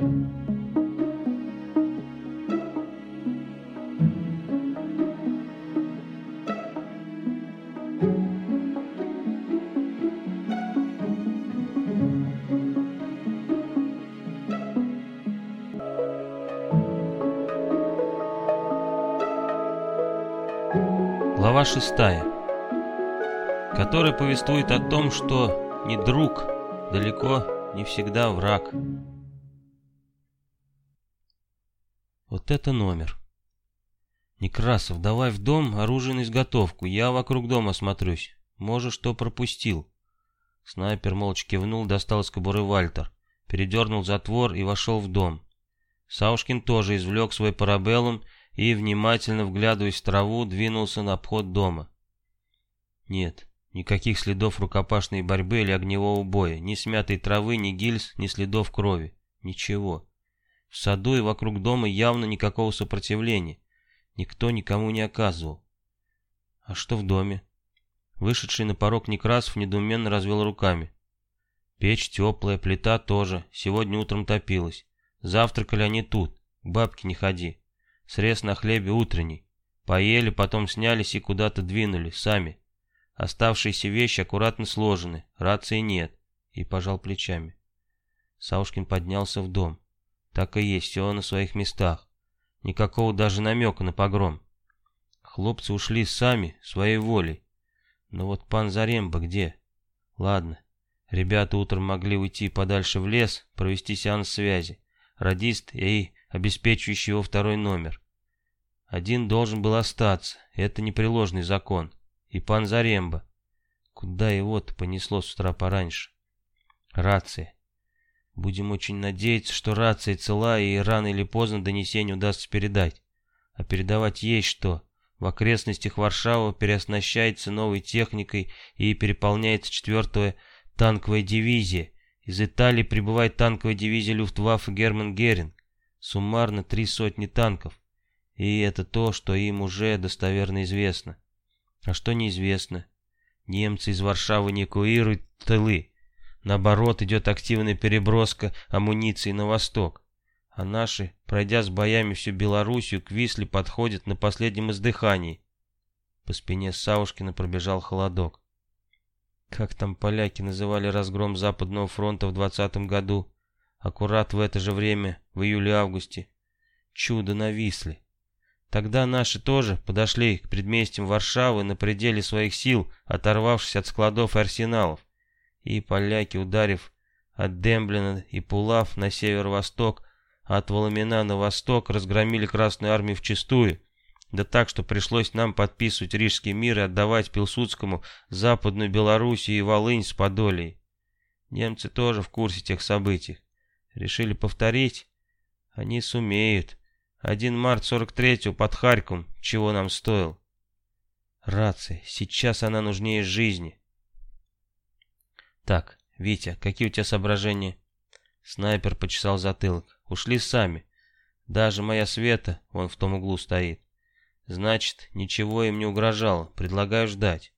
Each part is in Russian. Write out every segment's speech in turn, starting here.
Глава шестая, которая повествует о том, что не друг далеко не всегда враг. Вот это номер. Некрасов, давай в дом оружие на изготовку, я вокруг дома смотрюсь. Может, что пропустил. Снайпер молча кивнул, достал из кобуры Вальтер, передернул затвор и вошел в дом. Саушкин тоже извлек свой парабеллум и, внимательно вглядываясь в траву, двинулся на обход дома. Нет, никаких следов рукопашной борьбы или огневого боя, ни смятой травы, ни гильз, ни следов крови. Ничего. В саду и вокруг дома явно никакого сопротивления. Никто никому не оказывал. А что в доме? Вышедший на порог Некрасов недоуменно развел руками. Печь теплая, плита тоже, сегодня утром топилась. Завтракали они тут, к бабке не ходи. Срез на хлебе утренний. Поели, потом снялись и куда-то двинули, сами. Оставшиеся вещи аккуратно сложены, рации нет. И пожал плечами. Саушкин поднялся в дом. Так и есть, все на своих местах. Никакого даже намека на погром. Хлопцы ушли сами, своей волей. Но вот пан Заремба где? Ладно, ребята утром могли уйти подальше в лес, провести сеанс связи. Радист и обеспечивающий его второй номер. Один должен был остаться, это непреложный закон. И пан Заремба. Куда его-то понесло с утра пораньше? Рация. Будем очень надеяться, что рация цела и рано или поздно донесение удастся передать. А передавать есть что. В окрестностях Варшава переоснащается новой техникой и переполняется четвертая танковая дивизия. Из Италии прибывает танковая дивизия Люфтваффе Герман Геринг. Суммарно три сотни танков. И это то, что им уже достоверно известно. А что неизвестно? Немцы из Варшавы не эвакуируют тылы. Наоборот, идет активная переброска амуниции на восток. А наши, пройдя с боями всю Белоруссию, к Висле подходят на последнем издыхании. По спине Саушкина пробежал холодок. Как там поляки называли разгром Западного фронта в двадцатом году? Аккурат в это же время, в июле-августе. Чудо нависли. Тогда наши тоже подошли к предместьям Варшавы на пределе своих сил, оторвавшись от складов и арсеналов. И поляки, ударив от Демблина и Пулав на северо-восток, от Воломина на восток, разгромили Красную Армию вчистую. Да так, что пришлось нам подписывать Рижский мир и отдавать Пилсудскому Западную Белоруссию и Волынь с Подолией. Немцы тоже в курсе тех событий. Решили повторить? Они сумеют. Один март 43-го под Харьком, чего нам стоил. Рация, сейчас она нужнее жизни. Так, Витя, какие у тебя соображения? Снайпер почесал затылок. Ушли сами. Даже моя Света, вон в том углу стоит. Значит, ничего им не угрожало. Предлагаю ждать.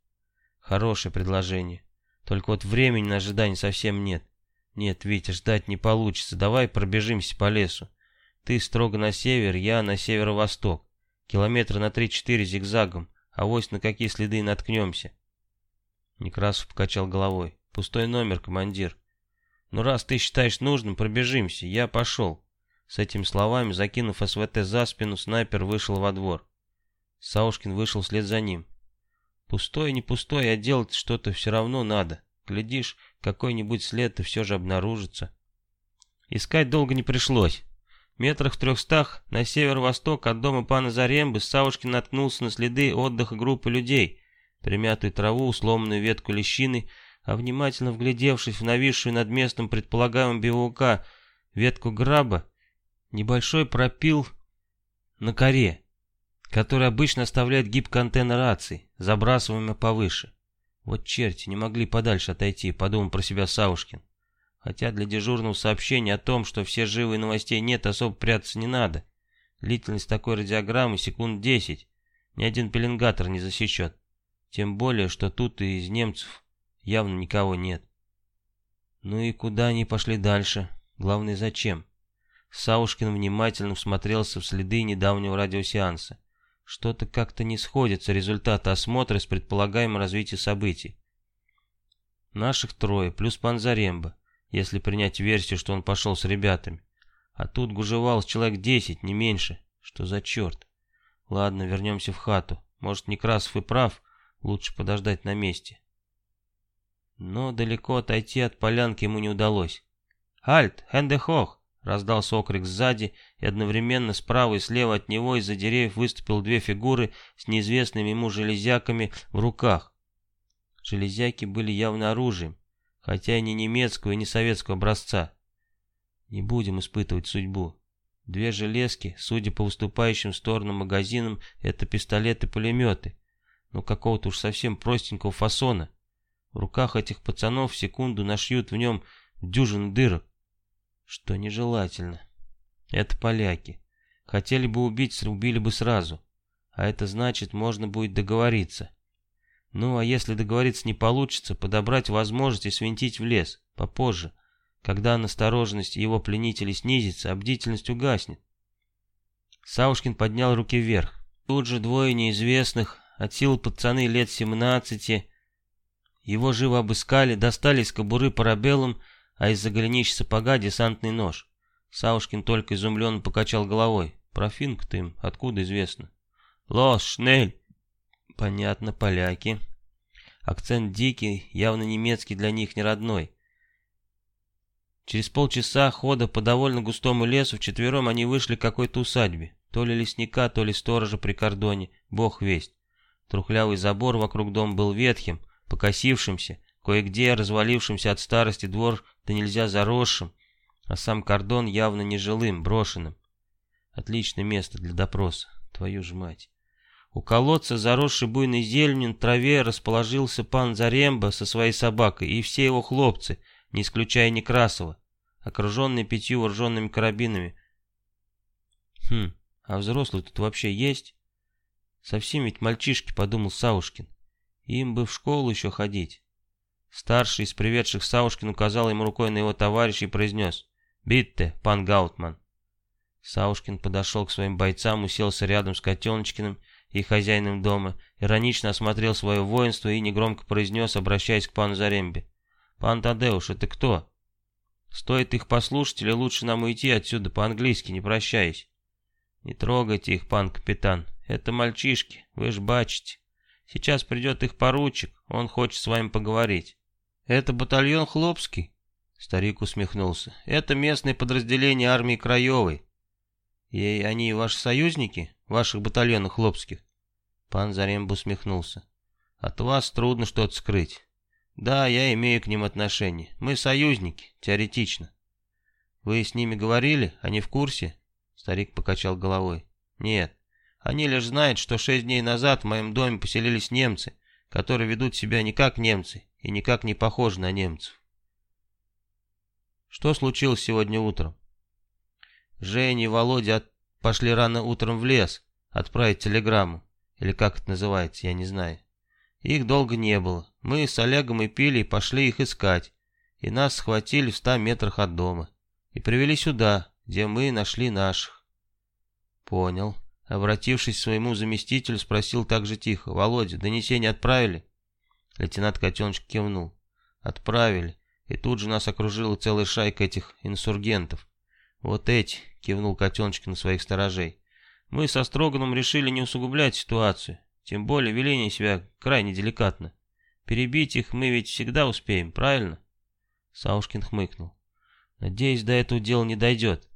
Хорошее предложение. Только вот времени на ожидание совсем нет. «Нет, Витя, ждать не получится. Давай пробежимся по лесу. Ты строго на север, я на северо-восток. Километра на три-четыре зигзагом, а вось на какие следы наткнемся». Некрасов покачал головой. «Пустой номер, командир». «Ну раз ты считаешь нужным, пробежимся. Я пошел». С этими словами, закинув СВТ за спину, снайпер вышел во двор. Саушкин вышел вслед за ним. «Пустой, не пустой, а делать что-то все равно надо. Глядишь, какой-нибудь след и все же обнаружится. Искать долго не пришлось. Метрах в трехстах на северо-восток от дома пана Зарембы Савушкин наткнулся на следы отдыха группы людей, примятую траву, сломанную ветку лещины, а внимательно вглядевшись в нависшую над местом предполагаемого бивука ветку граба, небольшой пропил на коре, который обычно оставляет гибкая рации, забрасываемая повыше. Вот черти, не могли подальше отойти, подумал про себя Саушкин. Хотя для дежурного сообщения о том, что все живы и новостей нет, особо прятаться не надо. Длительность такой радиограммы секунд десять. Ни один пеленгатор не засечет. Тем более, что тут и из немцев явно никого нет. Ну и куда они пошли дальше? Главное, зачем? Саушкин внимательно всмотрелся в следы недавнего радиосеанса. Что-то как-то не сходятся результаты осмотра с предполагаемым развитием событий. Наших трое, плюс пан Заремба, если принять версию, что он пошел с ребятами. А тут гужевал человек десять, не меньше. Что за черт? Ладно, вернемся в хату. Может, Некрасов и прав, лучше подождать на месте. Но далеко отойти от полянки ему не удалось. «Альт! Хендехох!» — раздался окрик сзади, и одновременно справа и слева от него из-за деревьев выступил две фигуры с неизвестными ему железяками в руках. Железяки были явно оружием, хотя и не немецкого и не советского образца. Не будем испытывать судьбу. Две железки, судя по выступающим в сторону магазинам, это пистолеты-пулеметы, но какого-то уж совсем простенького фасона. В руках этих пацанов в секунду нашьют в нем дюжину дырок, что нежелательно. Это поляки. Хотели бы убить, убили бы сразу. А это значит, можно будет договориться. Ну, а если договориться не получится, подобрать возможность и свинтить в лес, попозже. Когда настороженность его пленителей снизится, а бдительность угаснет. Саушкин поднял руки вверх. Тут же двое неизвестных, от сил пацаны лет 17, его живо обыскали, достали из кобуры парабеллум, а из-за голенища сапога десантный нож. Саушкин только изумленно покачал головой. Про финк-то им откуда известно? «Лос, шнель!» Понятно, поляки. Акцент дикий, явно немецкий для них не родной. Через полчаса хода по довольно густому лесу вчетвером они вышли к какой-то усадьбе. То ли лесника, то ли сторожа при кордоне, бог весть. Трухлявый забор вокруг дома был ветхим, покосившимся, кое-где развалившимся от старости двор да нельзя заросшим, а сам кордон явно нежилым, брошенным. Отличное место для допроса, твою ж мать. У колодца, заросший буйной зеленью, на траве расположился пан Заремба со своей собакой и все его хлопцы, не исключая Некрасова, окруженные пятью вооруженными карабинами. Хм, а взрослый тут вообще есть? Совсем ведь мальчишки, подумал Саушкин. Им бы в школу еще ходить. Старший из приведших Саушкин указал ему рукой на его товарища и произнес «Битте, пан Гаутман». Саушкин подошел к своим бойцам, уселся рядом с Котеночкиным и хозяином дома, иронично осмотрел свое воинство и негромко произнес, обращаясь к пану Зарембе. «Пан Тадеуш, это кто?» «Стоит их послушать или лучше нам уйти отсюда по-английски, не прощаясь?» «Не трогайте их, пан капитан, это мальчишки, вы ж бачите». Сейчас придет их поручик, он хочет с вами поговорить. Это батальон Хлопский? Старик усмехнулся. Это местное подразделение армии Краевой. И они ваши союзники, ваших батальонов Хлопских? Пан Заремб усмехнулся. От вас трудно что-то скрыть. Да, я имею к ним отношение. Мы союзники, теоретично. Вы с ними говорили? Они в курсе? Старик покачал головой. Нет. Они лишь знают, что шесть дней назад в моем доме поселились немцы, которые ведут себя не как немцы и никак не похожи на немцев. Что случилось сегодня утром? Женя и Володя пошли рано утром в лес отправить телеграмму, или как это называется, я не знаю. Их долго не было. Мы с Олегом и Пилей пошли их искать, и нас схватили в ста метрах от дома и привели сюда, где мы нашли наших. Понял. Обратившись к своему заместителю, спросил так же тихо. «Володя, донесение отправили?» Лейтенант Котеночек кивнул. «Отправили. И тут же нас окружила целая шайка этих инсургентов. Вот эти», — кивнул Котеночек на своих сторожей. «Мы со Строганом решили не усугублять ситуацию. Тем более веление себя крайне деликатно. Перебить их мы ведь всегда успеем, правильно?» Саушкин хмыкнул. «Надеюсь, до этого дела не дойдет.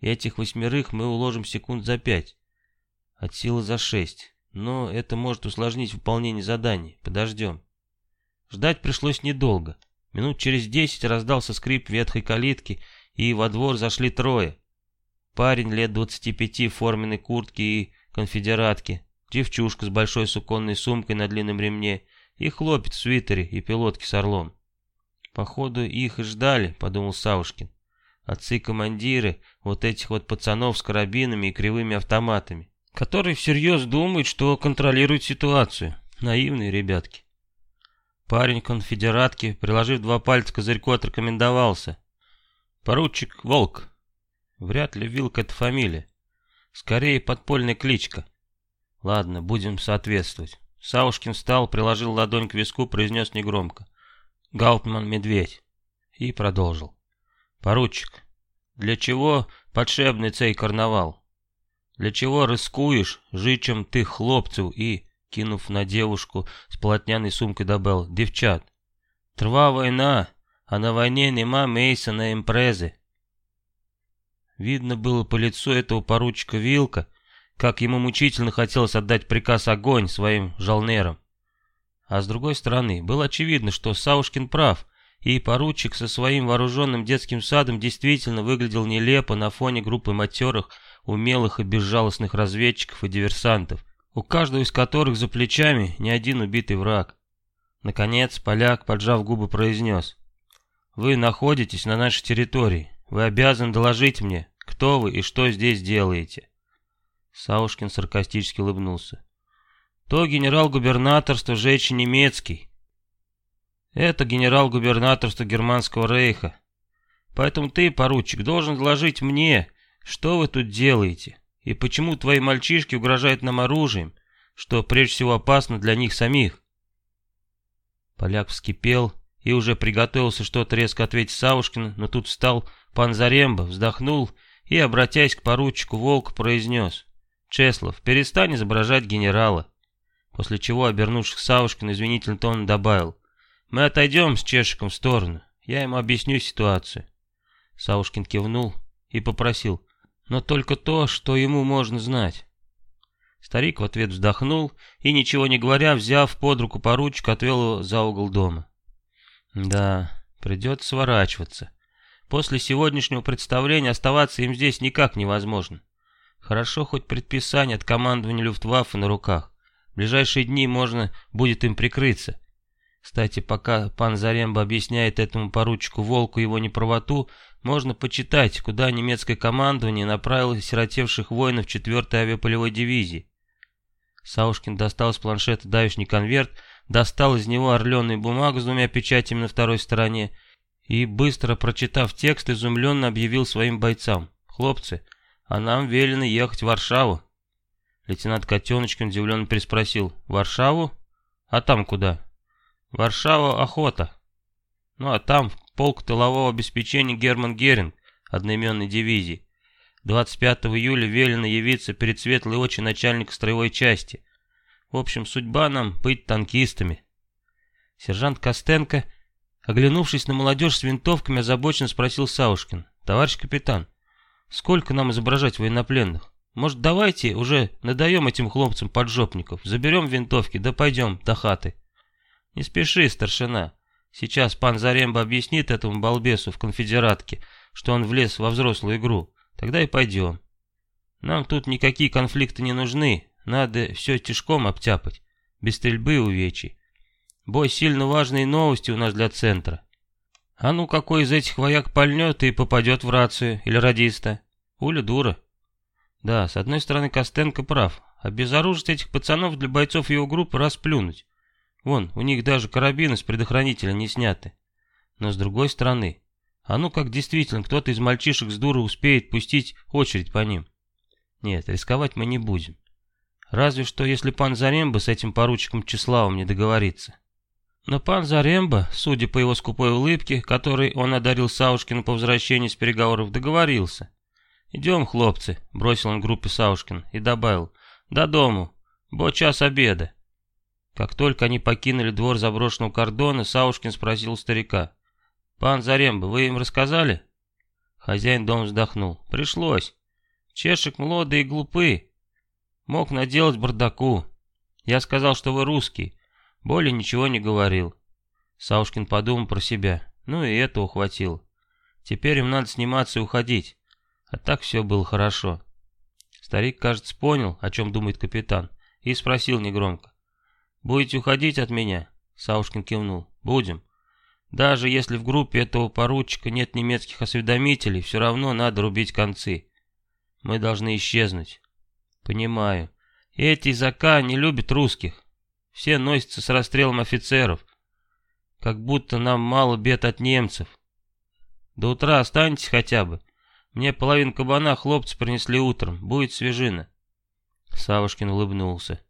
Этих восьмерых мы уложим секунд за пять. От силы за шесть. Но это может усложнить выполнение заданий. Подождем. Ждать пришлось недолго. Минут через десять раздался скрип ветхой калитки, и во двор зашли трое. Парень лет двадцати пяти в форменной куртке и конфедератке, девчушка с большой суконной сумкой на длинном ремне и хлопец в свитере и пилотки с орлом. Походу их и ждали, подумал Саушкин. Отцы-командиры вот этих вот пацанов с карабинами и кривыми автоматами который всерьез думает, что контролирует ситуацию. Наивные ребятки. Парень конфедератки, приложив два пальца к козырьку, отрекомендовался. «Поручик Волк». Вряд ли Вилка это фамилия. Скорее подпольная кличка. Ладно, будем соответствовать. Саушкин встал, приложил ладонь к виску, произнес негромко. Гауптман Медведь. И продолжил. Поручик, для чего подшебный цей карнавал? Для чего рискуешь жичем ты хлопцев и, кинув на девушку с полотняной сумкой добавил, девчат? Трва война, а на войне нема мейса на импрезы. Видно было по лицу этого поручика Вилка, как ему мучительно хотелось отдать приказ огонь своим жалнерам. А с другой стороны, было очевидно, что Саушкин прав, и поручик со своим вооруженным детским садом действительно выглядел нелепо на фоне группы матерых, умелых и безжалостных разведчиков и диверсантов, у каждого из которых за плечами не один убитый враг. Наконец, поляк, поджав губы, произнес. «Вы находитесь на нашей территории. Вы обязаны доложить мне, кто вы и что здесь делаете. Саушкин саркастически улыбнулся. То генерал-губернаторство Жечи немецкий. Это генерал-губернаторство Германского рейха. Поэтому ты, поручик, должен доложить мне, что вы тут делаете, и почему твои мальчишки угрожают нам оружием, что прежде всего опасно для них самих. Поляк вскипел и уже приготовился что-то резко ответить Савушкину, но тут встал пан Заремба, вздохнул и, обратясь к поручику Волку, произнес «Чеслов, перестань изображать генерала». После чего, обернувшись к Савушкину, извинительным тоном добавил «Мы отойдем с Чешиком в сторону, я ему объясню ситуацию». Савушкин кивнул и попросил «Но только то, что ему можно знать». Старик в ответ вздохнул и, ничего не говоря, взяв под руку поручика, отвел его за угол дома. Да, придется сворачиваться. После сегодняшнего представления оставаться им здесь никак невозможно. Хорошо хоть предписание от командования Люфтваффе на руках. В ближайшие дни можно будет им прикрыться. Кстати, пока пан Заремба объясняет этому поручику Волку его неправоту, можно почитать, куда немецкое командование направило сиротевших воинов 4-й авиаполевой дивизии. Саушкин достал с планшета давишний конверт, достал из него орленую бумагу с двумя печатями на второй стороне и, быстро прочитав текст, изумленно объявил своим бойцам. «Хлопцы, а нам велено ехать в Варшаву». Лейтенант Котеночкин удивленно переспросил. «Варшаву? А там куда?» «Варшава охота». «Ну а там полк тылового обеспечения Герман Геринг одноименной дивизии. 25 июля велено явиться перед светлой очи начальника строевой части. В общем, судьба нам быть танкистами». Сержант Костенко Оглянувшись на молодежь с винтовками, озабоченно спросил Саушкин. «Товарищ капитан, сколько нам изображать военнопленных? Может, давайте уже надаем этим хлопцам поджопников, заберем винтовки, да пойдем до хаты». «Не спеши, старшина. Сейчас пан Заремба объяснит этому балбесу в конфедератке, что он влез во взрослую игру. Тогда и пойдем. Нам тут никакие конфликты не нужны, надо все тяжком обтяпать, без стрельбы и увечий. Бой сильно важные новости у нас для центра. А ну какой из этих вояк пальнет и попадет в рацию или радиста? Уля дура. Да, с одной стороны Костенко прав. Обезоружить этих пацанов для бойцов его группы расплюнуть. Вон, у них даже карабины с предохранителя не сняты. Но с другой стороны, а ну как действительно кто-то из мальчишек с дуры успеет пустить очередь по ним. Нет, рисковать мы не будем. Разве что, если пан Заремба с этим поручиком Числавом не договорится. Но пан Заремба, судя по его скупой улыбке, которой он одарил Саушкина по возвращении с переговоров, договорился. «Идем, хлопцы», — бросил он группе Саушкин и добавил, «до дому, бо час обеда». Как только они покинули двор заброшенного кордона, Саушкин спросил старика, «Пан Заремба, вы им рассказали?» Хозяин дома вздохнул. «Пришлось. Чешек молодые и глупы. Мог наделать бардаку. Я сказал, что вы русский. Более ничего не говорил. Саушкин подумал про себя. Ну и это ухватил. Теперь им надо сниматься и уходить. А так все было хорошо. Старик, кажется, понял, о чем думает капитан, и спросил негромко. «Будете уходить от меня?» Саушкин кивнул. «Будем. Даже если в группе этого поручика нет немецких осведомителей, все равно надо рубить концы. Мы должны исчезнуть». «Понимаю. Эти языка не любят русских. Все носятся с расстрелом офицеров. Как будто нам мало бед от немцев. До утра останетесь хотя бы. Мне половину кабана хлопцы принесли утром. Будет свежина. Савушкин улыбнулся.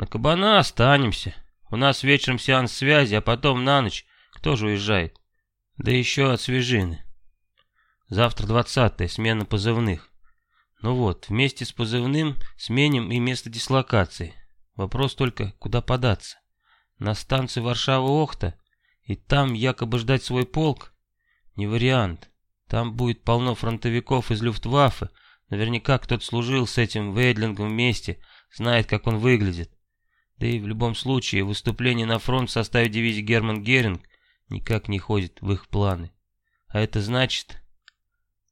На кабана останемся. У нас вечером сеанс связи, а потом на ночь. Кто же уезжает? Да еще от свежины. Завтра двадцатая, смена позывных. Ну вот, вместе с позывным сменим и место дислокации. Вопрос только, куда податься? На станцию Варшава-Охта? И там якобы ждать свой полк? Не вариант. Там будет полно фронтовиков из Люфтваффе. Наверняка кто-то служил с этим Вейдлингом вместе, знает, как он выглядит. Да и в любом случае, выступление на фронт в составе дивизии Герман Геринг никак не ходит в их планы. А это значит...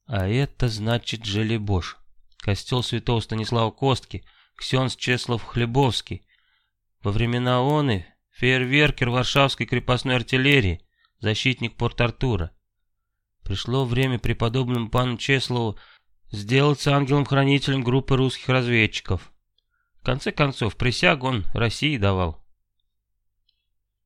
А это значит Желебош. Костел святого Станислава Костки, Ксенс Чеслав Хлебовский. Во времена оны фейерверкер Варшавской крепостной артиллерии, защитник Порт-Артура. Пришло время преподобному пану Чеслову сделаться ангелом-хранителем группы русских разведчиков. В конце концов, присягу он России давал.